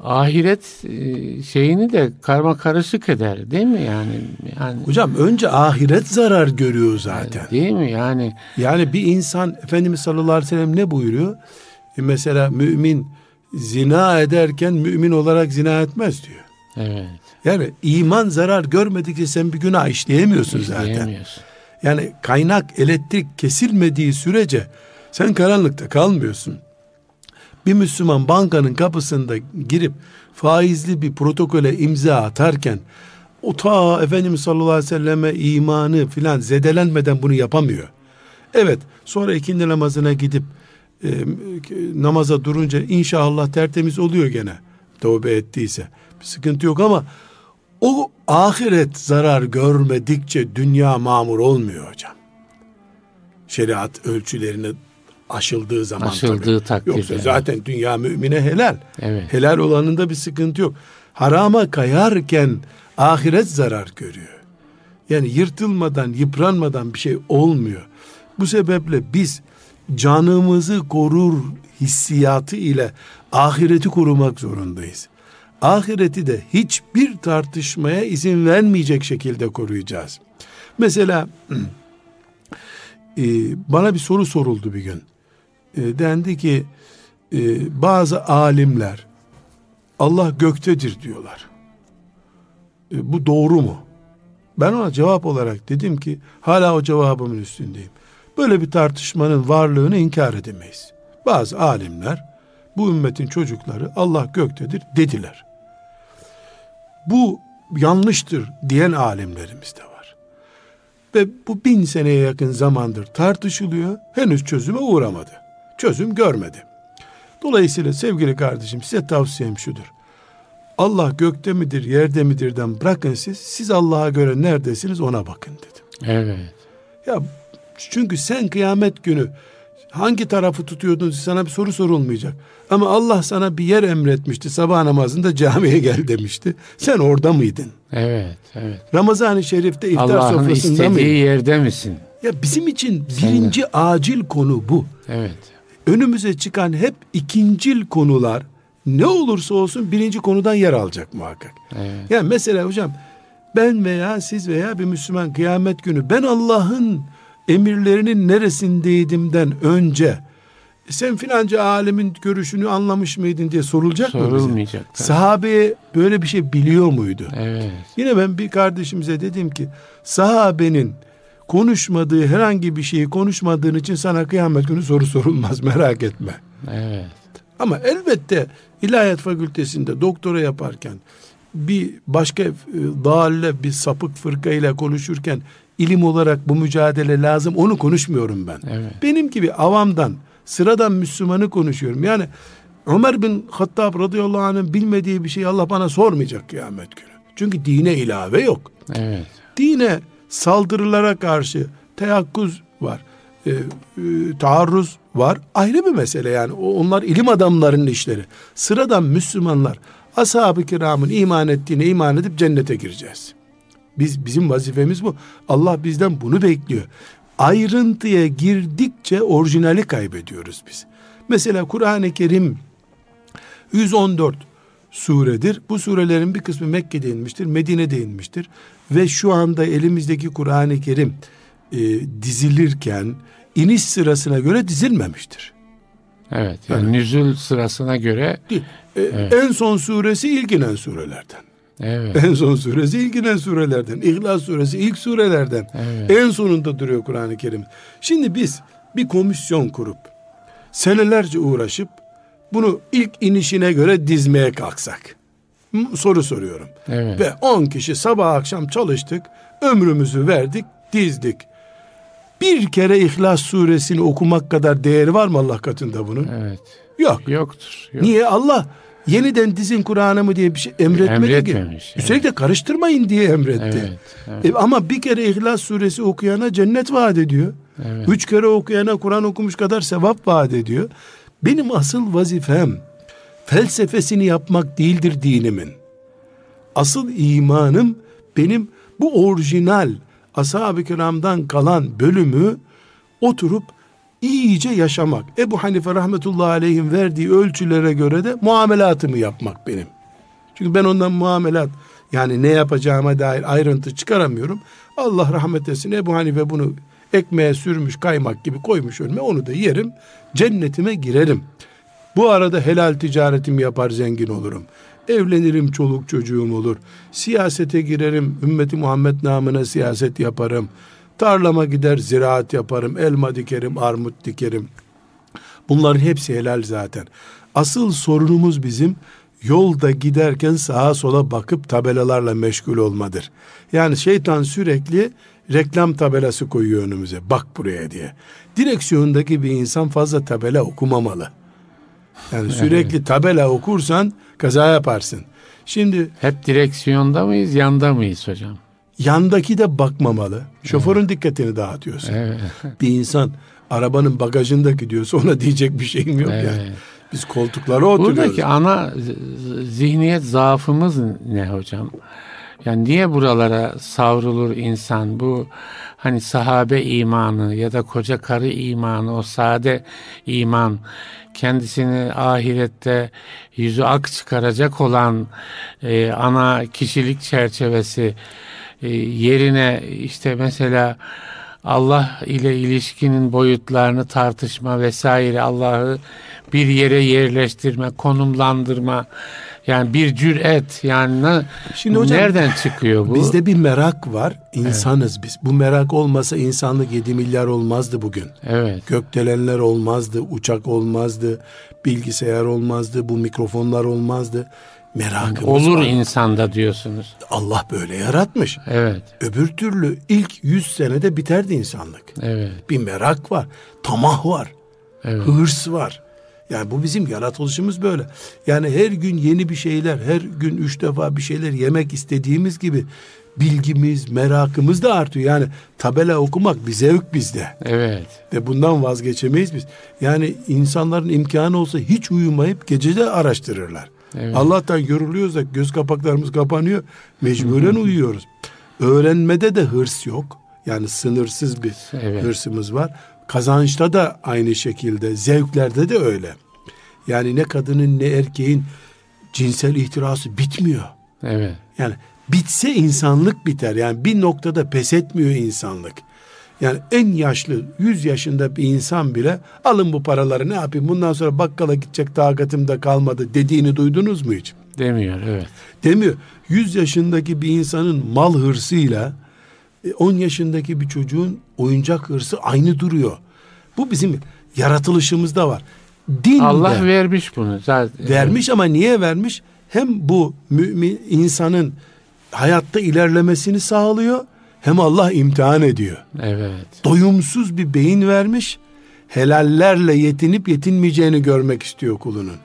ahiret e, şeyini de karma karışık eder değil mi yani? yani Hocam önce ahiret zarar görüyor zaten. Değil mi yani? Yani bir insan Efendimiz sallallahu aleyhi ve sellem ne buyuruyor? E mesela mümin zina ederken mümin olarak zina etmez diyor. Evet. Yani iman zarar görmedikçe sen bir günah işleyemiyorsun zaten. İşleyemiyorsun. Yani kaynak elektrik kesilmediği sürece sen karanlıkta kalmıyorsun. Bir Müslüman bankanın kapısında girip faizli bir protokole imza atarken o ta Efendimiz sallallahu aleyhi ve selleme imanı filan zedelenmeden bunu yapamıyor. Evet sonra ikindi namazına gidip e, namaza durunca inşallah tertemiz oluyor gene tövbe ettiyse. Bir sıkıntı yok ama o ahiret zarar görmedikçe dünya mamur olmuyor hocam. Şeriat ölçülerine aşıldığı zaman Aşıldığı tabii. takdirde. Yoksa zaten dünya mümine helal. Evet. Helal olanında bir sıkıntı yok. Harama kayarken ahiret zarar görüyor. Yani yırtılmadan, yıpranmadan bir şey olmuyor. Bu sebeple biz canımızı korur hissiyatı ile ahireti korumak zorundayız. Ahireti de hiçbir tartışmaya izin vermeyecek şekilde koruyacağız. Mesela e, bana bir soru soruldu bir gün. E, dendi ki e, bazı alimler Allah göktedir diyorlar. E, bu doğru mu? Ben ona cevap olarak dedim ki hala o cevabımın üstündeyim. Böyle bir tartışmanın varlığını inkar edemeyiz. Bazı alimler bu ümmetin çocukları Allah göktedir dediler. Bu yanlıştır diyen alimlerimiz de var. Ve bu bin seneye yakın zamandır tartışılıyor. Henüz çözüme uğramadı. Çözüm görmedi. Dolayısıyla sevgili kardeşim size tavsiyem şudur. Allah gökte midir, yerde midirden bırakın siz. Siz Allah'a göre neredesiniz ona bakın dedim. Evet. Ya çünkü sen kıyamet günü hangi tarafı tutuyordun sana bir soru sorulmayacak. Ama Allah sana bir yer emretmişti. Sabah namazında camiye gel demişti. Sen orada mıydın? Evet, evet. Ramazan-ı Şerif'te iftar Allah'ın sofrasında istediği mıydın? yerde misin? Ya bizim için birinci acil konu bu. Evet. Önümüze çıkan hep ikincil konular ne olursa olsun birinci konudan yer alacak muhakkak. Evet. Yani mesela hocam ben veya siz veya bir Müslüman kıyamet günü ben Allah'ın emirlerinin neresindeydimden önce sen filanca alemin görüşünü anlamış mıydın diye sorulacak mı? Sorulmayacak. tabii. Sahabe böyle bir şey biliyor muydu? Evet. Yine ben bir kardeşimize dedim ki sahabenin konuşmadığı herhangi bir şeyi konuşmadığın için sana kıyamet günü soru sorulmaz merak etme. Evet. Ama elbette ilahiyat fakültesinde doktora yaparken bir başka e, dalle bir sapık fırka ile konuşurken ilim olarak bu mücadele lazım onu konuşmuyorum ben. Evet. Benim gibi avamdan sıradan Müslümanı konuşuyorum. Yani Ömer bin Hattab radıyallahu anh'ın bilmediği bir şeyi Allah bana sormayacak kıyamet günü. Çünkü dine ilave yok. Evet. Dine saldırılara karşı teyakkuz var. E, e, taarruz var. Ayrı bir mesele yani. Onlar ilim adamlarının işleri. Sıradan Müslümanlar ashab-ı kiramın iman ettiğine iman edip cennete gireceğiz. Biz bizim vazifemiz bu. Allah bizden bunu bekliyor. Ayrıntıya girdikçe orijinali kaybediyoruz biz. Mesela Kur'an-ı Kerim 114 suredir. Bu surelerin bir kısmı Mekke'de inmiştir, Medine'de inmiştir. Ve şu anda elimizdeki Kur'an-ı Kerim e, dizilirken iniş sırasına göre dizilmemiştir. Evet. Yani nüzul sırasına göre Değil. E, En son suresi ilk inen surelerden. evet. En son suresi ilk inen surelerden. İhlas suresi ilk surelerden. Evet. En sonunda duruyor Kur'an-ı Kerim. Şimdi biz bir komisyon kurup senelerce uğraşıp bunu ilk inişine göre dizmeye kalksak. Soru soruyorum. Evet. Ve 10 kişi sabah akşam çalıştık. Ömrümüzü verdik, dizdik. Bir kere İhlas suresini okumak kadar değeri var mı Allah katında bunun? Evet. Yok. Yoktur. Yok. Niye? Allah yeniden dizin Kur'an'ı mı diye bir şey emretmedi Emretmemiş, ki. evet. Üstelik de karıştırmayın diye emretti. Evet. Evet. E, ama bir kere İhlas suresi okuyana cennet vaat ediyor. Evet. Üç kere okuyana Kur'an okumuş kadar sevap vaat ediyor. Benim asıl vazifem felsefesini yapmak değildir dinimin. Asıl imanım benim bu orijinal ashab-ı kiramdan kalan bölümü oturup iyice yaşamak. Ebu Hanife rahmetullahi aleyhim verdiği ölçülere göre de muamelatımı yapmak benim. Çünkü ben ondan muamelat yani ne yapacağıma dair ayrıntı çıkaramıyorum. Allah rahmet etsin Ebu Hanife bunu ekmeğe sürmüş kaymak gibi koymuş önüme onu da yerim. Cennetime girerim. Bu arada helal ticaretimi yapar zengin olurum. Evlenirim çoluk çocuğum olur. Siyasete girerim. Ümmeti Muhammed namına siyaset yaparım. Tarlama gider ziraat yaparım. Elma dikerim, armut dikerim. Bunların hepsi helal zaten. Asıl sorunumuz bizim yolda giderken sağa sola bakıp tabelalarla meşgul olmadır. Yani şeytan sürekli reklam tabelası koyuyor önümüze. Bak buraya diye. Direksiyondaki bir insan fazla tabela okumamalı. Yani sürekli tabela okursan kaza yaparsın. Şimdi hep direksiyonda mıyız, yanda mıyız hocam? Yandaki de bakmamalı. Şoförün evet. dikkatini dağıtıyorsun. Evet. Bir insan arabanın bagajındaki diyorsa ona diyecek bir şeyim yok evet. yani. Biz koltuklara oturuyoruz. Buradaki ana zihniyet zaafımız ne hocam? Yani niye buralara savrulur insan? Bu hani sahabe imanı ya da koca karı imanı, o sade iman kendisini ahirette yüzü ak çıkaracak olan e, ana kişilik çerçevesi e, yerine işte mesela Allah ile ilişkinin boyutlarını tartışma vesaire Allah'ı bir yere yerleştirme, konumlandırma yani bir cüret yani ne, Şimdi hocam, nereden çıkıyor bu? Bizde bir merak var. İnsanız evet. biz. Bu merak olmasa insanlık 7 milyar olmazdı bugün. Evet. Gökdelenler olmazdı, uçak olmazdı, bilgisayar olmazdı, bu mikrofonlar olmazdı. Merakımız Olur var. insanda diyorsunuz. Allah böyle yaratmış. Evet. Öbür türlü ilk 100 senede biterdi insanlık. Evet. Bir merak var, tamah var, evet. hırs var. Yani bu bizim yaratılışımız böyle. Yani her gün yeni bir şeyler, her gün üç defa bir şeyler yemek istediğimiz gibi bilgimiz, merakımız da artıyor. Yani tabela okumak bir zevk bizde. Evet. Ve bundan vazgeçemeyiz biz. Yani insanların imkanı olsa hiç uyumayıp gecede araştırırlar. Evet. Allah'tan yoruluyorsa göz kapaklarımız kapanıyor. Mecburen uyuyoruz. Öğrenmede de hırs yok. Yani sınırsız bir evet. hırsımız var. Kazançta da aynı şekilde, zevklerde de öyle. Yani ne kadının ne erkeğin cinsel ihtirası bitmiyor. Evet. Yani bitse insanlık biter. Yani bir noktada pes etmiyor insanlık. Yani en yaşlı 100 yaşında bir insan bile alın bu paraları ne yapayım bundan sonra bakkala gidecek takatım da kalmadı dediğini duydunuz mu hiç? Demiyor evet. Demiyor. 100 yaşındaki bir insanın mal hırsıyla 10 e, yaşındaki bir çocuğun oyuncak hırsı aynı duruyor. Bu bizim yaratılışımızda var. Din Allah de, vermiş bunu. Zaten. Vermiş ama niye vermiş? Hem bu mümin insanın hayatta ilerlemesini sağlıyor hem Allah imtihan ediyor. Evet. Doyumsuz bir beyin vermiş. Helallerle yetinip yetinmeyeceğini görmek istiyor kulunun.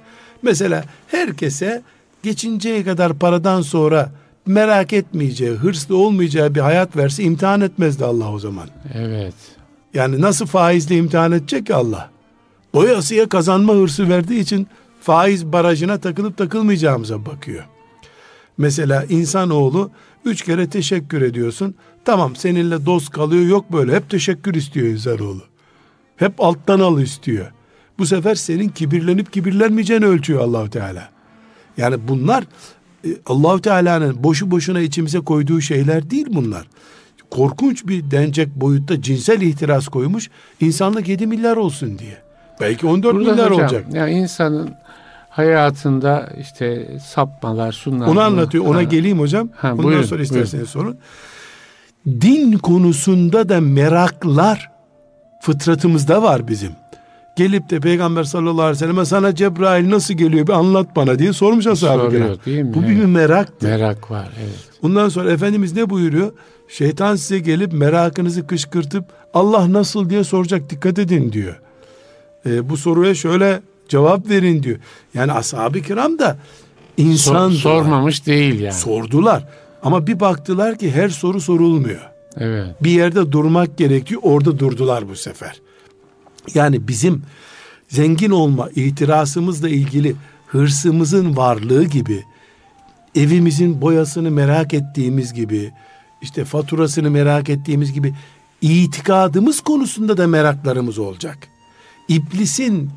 Mesela herkese geçinceye kadar paradan sonra merak etmeyeceği, hırslı olmayacağı bir hayat verse imtihan etmezdi Allah o zaman. Evet. Yani nasıl faizle imtihan edecek ki Allah? Doyasıya kazanma hırsı verdiği için faiz barajına takılıp takılmayacağımıza bakıyor. Mesela insanoğlu üç kere teşekkür ediyorsun. Tamam seninle dost kalıyor yok böyle. Hep teşekkür istiyor insanoğlu. Hep alttan al istiyor. Bu sefer senin kibirlenip kibirlenmeyeceğini ölçüyor Allahu Teala. Yani bunlar Allahu Teala'nın boşu boşuna içimize koyduğu şeyler değil bunlar. Korkunç bir dencek boyutta cinsel ihtiras koymuş. İnsanlık 7 milyar olsun diye. Belki 14 Burada milyar hocam, olacak. Yani insanın hayatında işte sapmalar, şunlar. Onu anlatıyor. Ona ha. geleyim hocam. Ha, Ondan buyurun, sonra isterseniz buyurun. sorun. Din konusunda da meraklar fıtratımızda var bizim. Gelip de Peygamber sallallahu aleyhi ve selleme sana Cebrail nasıl geliyor bir anlat bana diye sormuş ashab-ı kiram. Bu evet. bir merak. Merak var evet. Ondan sonra Efendimiz ne buyuruyor? Şeytan size gelip merakınızı kışkırtıp Allah nasıl diye soracak dikkat edin diyor. E, bu soruya şöyle cevap verin diyor. Yani ashab-ı kiram da insan Sor, sormamış değil yani. Sordular. Ama bir baktılar ki her soru sorulmuyor. Evet. Bir yerde durmak gerekiyor. Orada durdular bu sefer. Yani bizim zengin olma itirazımızla ilgili hırsımızın varlığı gibi evimizin boyasını merak ettiğimiz gibi işte faturasını merak ettiğimiz gibi itikadımız konusunda da meraklarımız olacak. İblisin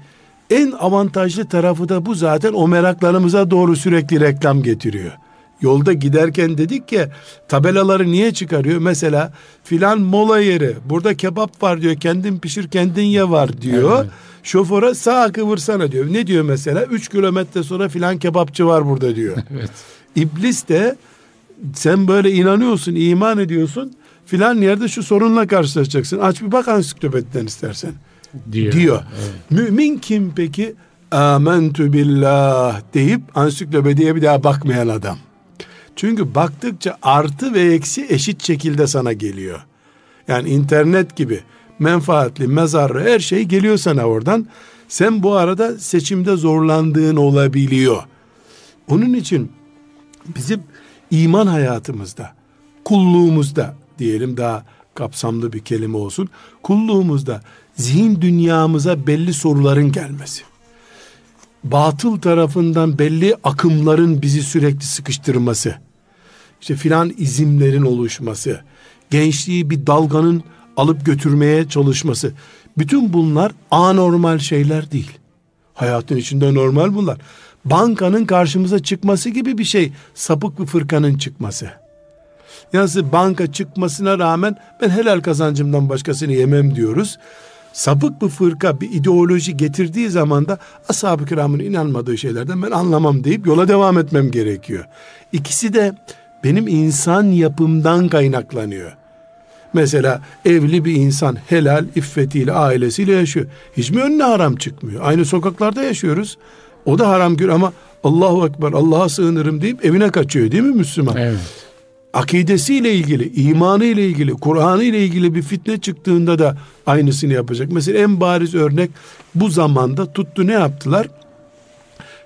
en avantajlı tarafı da bu zaten o meraklarımıza doğru sürekli reklam getiriyor. Yolda giderken dedik ki tabelaları niye çıkarıyor? Mesela filan mola yeri burada kebap var diyor kendin pişir kendin ye var diyor. Evet. Şoföre sağ kıvırsana diyor. Ne diyor mesela? Üç kilometre sonra filan kebapçı var burada diyor. evet. İblis de sen böyle inanıyorsun, iman ediyorsun. Filan yerde şu sorunla karşılaşacaksın. Aç bir bak ansiklopediden istersen. Diyor. diyor. Evet. Mümin kim peki? Amentu billah deyip ansiklopediye bir daha bakmayan adam. Çünkü baktıkça artı ve eksi eşit şekilde sana geliyor. Yani internet gibi menfaatli, mezarlı her şey geliyor sana oradan. Sen bu arada seçimde zorlandığın olabiliyor. Onun için bizim iman hayatımızda, kulluğumuzda diyelim daha kapsamlı bir kelime olsun. Kulluğumuzda zihin dünyamıza belli soruların gelmesi. Batıl tarafından belli akımların bizi sürekli sıkıştırması. İşte filan izimlerin oluşması. Gençliği bir dalganın alıp götürmeye çalışması. Bütün bunlar anormal şeyler değil. Hayatın içinde normal bunlar. Bankanın karşımıza çıkması gibi bir şey. Sapık bir fırkanın çıkması. Yani banka çıkmasına rağmen ben helal kazancımdan başkasını yemem diyoruz. Sapık bir fırka bir ideoloji getirdiği zaman da ashab-ı kiramın inanmadığı şeylerden ben anlamam deyip yola devam etmem gerekiyor. İkisi de benim insan yapımdan kaynaklanıyor. Mesela evli bir insan helal iffetiyle ailesiyle yaşıyor. Hiç mi önüne haram çıkmıyor? Aynı sokaklarda yaşıyoruz. O da haram gör ama Allahu Ekber Allah'a sığınırım deyip evine kaçıyor değil mi Müslüman? Evet. Akidesiyle ilgili, imanı ile ilgili, Kur'an'ı ile ilgili bir fitne çıktığında da aynısını yapacak. Mesela en bariz örnek bu zamanda tuttu ne yaptılar?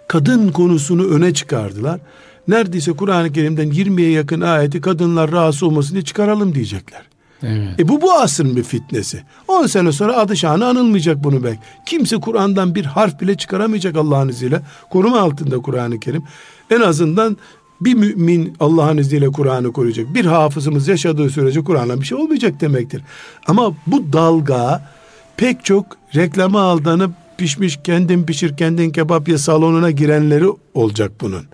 Kadın konusunu öne çıkardılar. Neredeyse Kur'an-ı Kerim'den 20'ye yakın ayeti kadınlar rahatsız olmasın diye çıkaralım diyecekler. Evet. E bu bu asrın bir fitnesi. 10 sene sonra adı şanı anılmayacak bunu belki. Kimse Kur'an'dan bir harf bile çıkaramayacak Allah'ın izniyle. Koruma altında Kur'an-ı Kerim. En azından bir mümin Allah'ın izniyle Kur'an'ı koruyacak. Bir hafızımız yaşadığı sürece Kur'an'a bir şey olmayacak demektir. Ama bu dalga pek çok reklama aldanıp pişmiş kendin pişir kendin kebap ya salonuna girenleri olacak bunun.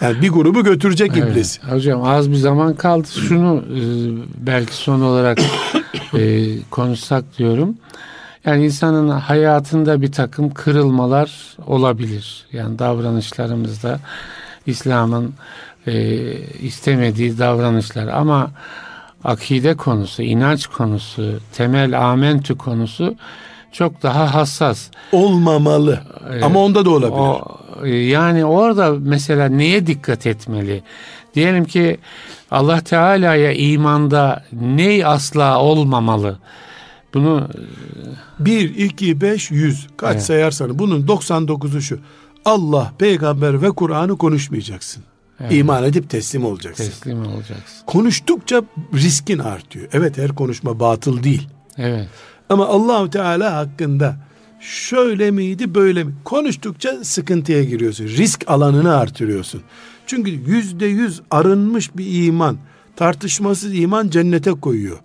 Yani bir grubu götürecek evet, iblis. Hocam az bir zaman kaldı. Şunu e, belki son olarak e, konuşsak diyorum. Yani insanın hayatında bir takım kırılmalar olabilir. Yani davranışlarımızda İslam'ın e, istemediği davranışlar ama akide konusu, inanç konusu, temel amentü konusu çok daha hassas. Olmamalı. Ee, Ama onda da olabilir. O, yani orada mesela neye dikkat etmeli? Diyelim ki Allah Teala'ya imanda ne asla olmamalı? Bunu bir iki beş yüz kaç evet. sayarsan bunun 99'u şu. Allah, peygamber ve Kur'an'ı konuşmayacaksın. Evet. İman edip teslim olacaksın. Teslim olacaksın. Konuştukça riskin artıyor. Evet her konuşma batıl değil. Evet. Ama Allahu Teala hakkında şöyle miydi böyle mi? Konuştukça sıkıntıya giriyorsun. Risk alanını artırıyorsun. Çünkü yüzde yüz arınmış bir iman, tartışmasız iman cennete koyuyor.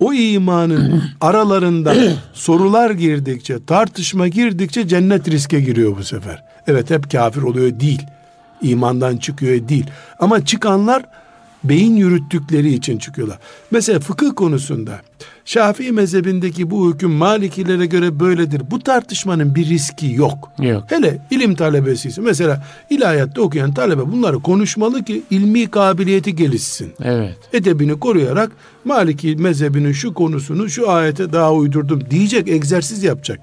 O imanın aralarında sorular girdikçe, tartışma girdikçe cennet riske giriyor bu sefer. Evet hep kafir oluyor değil. İmandan çıkıyor değil. Ama çıkanlar beyin yürüttükleri için çıkıyorlar. Mesela fıkıh konusunda Şafii mezhebindeki bu hüküm Malikilere göre böyledir. Bu tartışmanın bir riski yok. Yok. Hele ilim talebesiyse mesela ilahiyatta okuyan talebe bunları konuşmalı ki ilmi kabiliyeti gelişsin. Evet. Edebini koruyarak Maliki mezhebinin şu konusunu şu ayete daha uydurdum diyecek, egzersiz yapacak.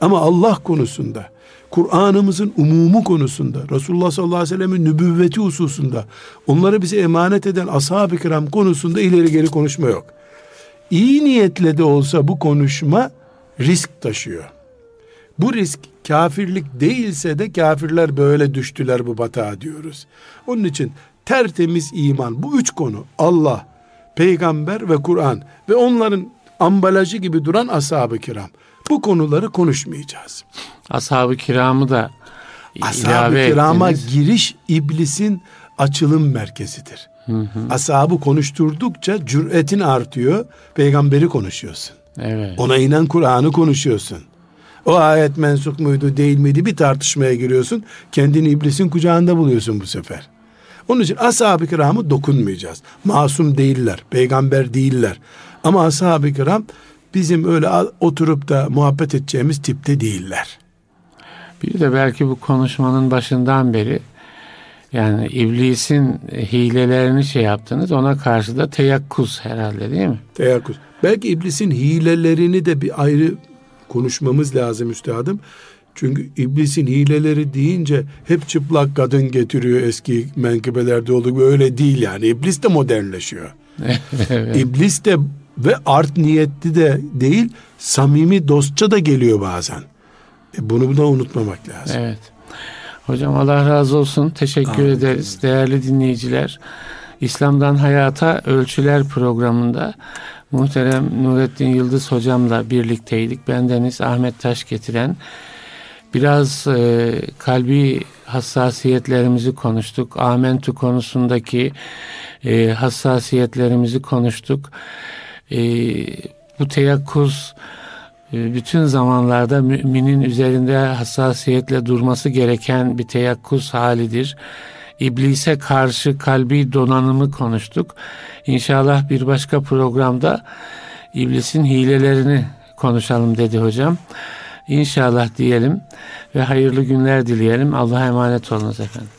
Ama Allah konusunda Kur'an'ımızın umumu konusunda, Resulullah sallallahu aleyhi ve sellemin nübüvveti hususunda, onları bize emanet eden ashab-ı kiram konusunda ileri geri konuşma yok. İyi niyetle de olsa bu konuşma risk taşıyor. Bu risk kafirlik değilse de kafirler böyle düştüler bu batağa diyoruz. Onun için tertemiz iman bu üç konu Allah, peygamber ve Kur'an ve onların ambalajı gibi duran ashab-ı kiram. Bu konuları konuşmayacağız. Ashab-ı kiramı da Ashab-ı kirama ettiniz. giriş iblisin açılım merkezidir. Hı hı. Ashabı konuşturdukça cüretin artıyor. Peygamberi konuşuyorsun. Evet. Ona inen Kur'an'ı konuşuyorsun. O ayet mensuk muydu değil miydi bir tartışmaya giriyorsun. Kendini iblisin kucağında buluyorsun bu sefer. Onun için ashab-ı kiramı dokunmayacağız. Masum değiller, peygamber değiller. Ama ashab-ı kiram bizim öyle oturup da muhabbet edeceğimiz tipte değiller. Bir de belki bu konuşmanın başından beri yani iblisin hilelerini şey yaptınız ona karşı da teyakkuz herhalde değil mi? Teyakkuz. Belki iblisin hilelerini de bir ayrı konuşmamız lazım üstadım. Çünkü iblisin hileleri deyince hep çıplak kadın getiriyor eski menkıbelerde olduğu gibi öyle değil yani. İblis de modernleşiyor. evet. İblis de ve art niyetli de değil samimi dostça da geliyor bazen. E bunu da unutmamak lazım. Evet. Hocam Allah razı olsun. Teşekkür Amin. ederiz. Değerli dinleyiciler. İslam'dan Hayata Ölçüler programında muhterem Nurettin Yıldız hocamla birlikteydik. Bendeniz Ahmet Taş getiren biraz e, kalbi hassasiyetlerimizi konuştuk. Amentu konusundaki e, hassasiyetlerimizi konuştuk. E, bu teyakkuz bütün zamanlarda müminin üzerinde hassasiyetle durması gereken bir teyakkuz halidir. İblise karşı kalbi donanımı konuştuk. İnşallah bir başka programda iblisin hilelerini konuşalım dedi hocam. İnşallah diyelim ve hayırlı günler dileyelim. Allah'a emanet olunuz efendim.